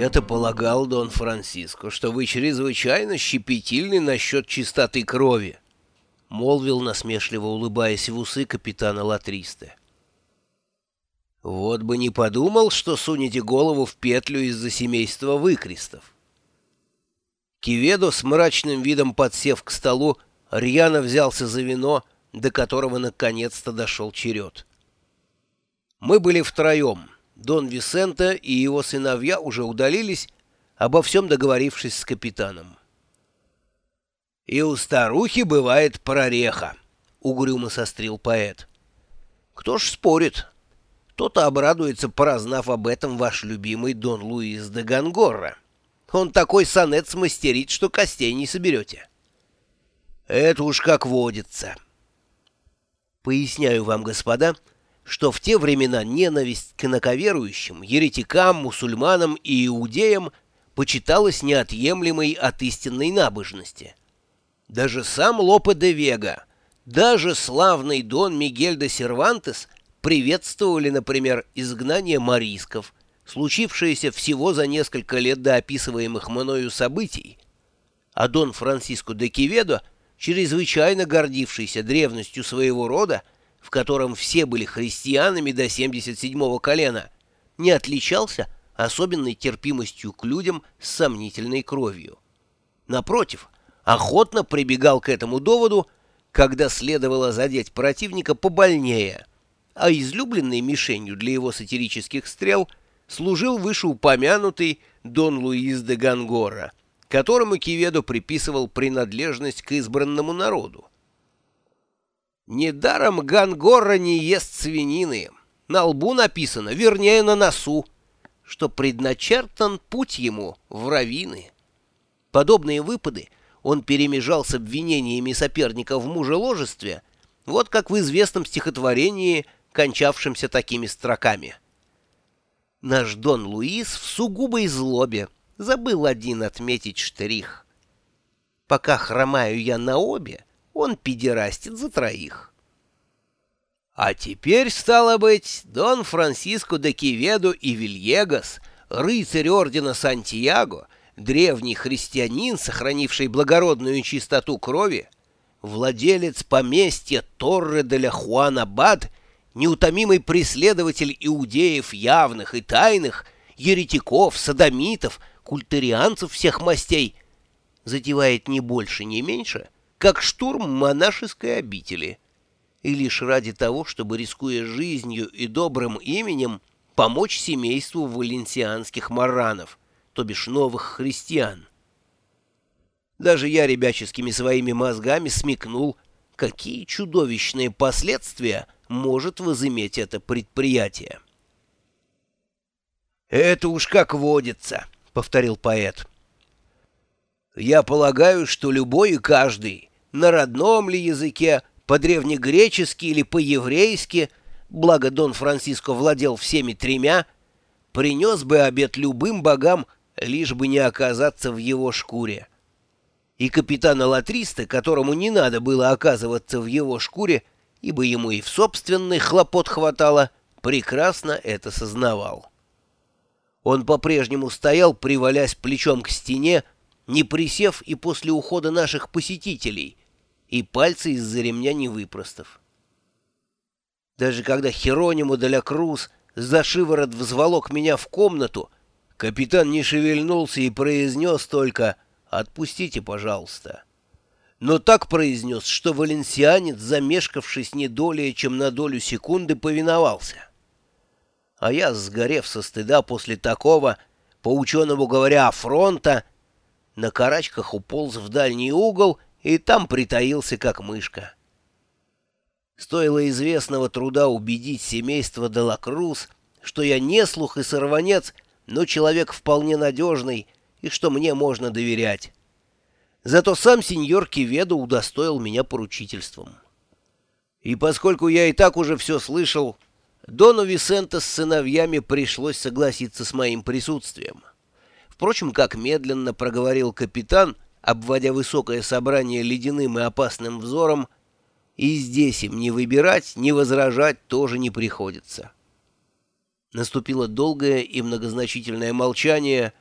я-то полагал, Дон Франциско, что вы чрезвычайно щепетильны насчет чистоты крови, — молвил насмешливо улыбаясь в усы капитана Латристе. Вот бы не подумал, что сунете голову в петлю из-за семейства выкрестов. Киведо с мрачным видом подсев к столу, рьяно взялся за вино, до которого наконец-то дошел черед. Мы были втроем. Дон Висента и его сыновья уже удалились, обо всем договорившись с капитаном. «И у старухи бывает прореха», — угрюмо сострил поэт. «Кто ж спорит? Кто-то обрадуется, прознав об этом ваш любимый Дон Луис де Гангорра. Он такой сонет смастерит, что костей не соберете». «Это уж как водится». Поясняю вам, господа, — что в те времена ненависть к инаковерующим, еретикам, мусульманам и иудеям почиталась неотъемлемой от истинной набожности. Даже сам Лопе де Вега, даже славный Дон Мигель де Сервантес приветствовали, например, изгнание морисков, случившееся всего за несколько лет до описываемых мною событий, а Дон Франциско де Киведо, чрезвычайно гордившийся древностью своего рода, в котором все были христианами до 77-го колена, не отличался особенной терпимостью к людям с сомнительной кровью. Напротив, охотно прибегал к этому доводу, когда следовало задеть противника побольнее, а излюбленной мишенью для его сатирических стрел служил вышеупомянутый Дон Луис де Гангора, которому Киведо приписывал принадлежность к избранному народу. Недаром Гангора не ест свинины. На лбу написано, вернее, на носу, что предначертан путь ему в равины. Подобные выпады он перемежал с обвинениями соперника в мужеложестве, вот как в известном стихотворении, кончавшемся такими строками. Наш Дон Луис в сугубой злобе забыл один отметить штрих. Пока хромаю я на обе — он педерастит за троих. А теперь, стало быть, Дон Франциско де Киведо и Вильегас, рыцарь ордена Сантьяго, древний христианин, сохранивший благородную чистоту крови, владелец поместья Торре де ля Хуана Бад, неутомимый преследователь иудеев явных и тайных, еретиков, садомитов, культурианцев всех мастей, затевает не больше, не меньше — как штурм монашеской обители, и лишь ради того, чтобы, рискуя жизнью и добрым именем, помочь семейству валенсианских маранов, то бишь новых христиан. Даже я ребяческими своими мозгами смекнул, какие чудовищные последствия может возыметь это предприятие. «Это уж как водится», — повторил поэт. «Я полагаю, что любой и каждый, на родном ли языке, по-древнегречески или по-еврейски, благо Дон Франциско владел всеми тремя, принес бы обед любым богам, лишь бы не оказаться в его шкуре. И капитана Латриста, которому не надо было оказываться в его шкуре, ибо ему и в собственный хлопот хватало, прекрасно это сознавал. Он по-прежнему стоял, привалясь плечом к стене, не присев и после ухода наших посетителей, и пальцы из-за ремня не выпростав. Даже когда Херонимо де ля Круз за шиворот взволок меня в комнату, капитан не шевельнулся и произнес только «Отпустите, пожалуйста». Но так произнес, что валенсианец, замешкавшись не долее, чем на долю секунды, повиновался. А я, сгорев со стыда после такого, по ученому говоря, фронта, на карачках уполз в дальний угол — и там притаился, как мышка. Стоило известного труда убедить семейство Делакрус, что я не слух и сорванец, но человек вполне надежный и что мне можно доверять. Зато сам сеньор Киведо удостоил меня поручительством. И поскольку я и так уже все слышал, Дону Висента с сыновьями пришлось согласиться с моим присутствием. Впрочем, как медленно проговорил капитан — обводя высокое собрание ледяным и опасным взором, и здесь им не выбирать, не возражать тоже не приходится. Наступило долгое и многозначительное молчание,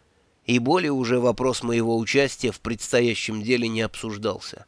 и более уже вопрос моего участия в предстоящем деле не обсуждался.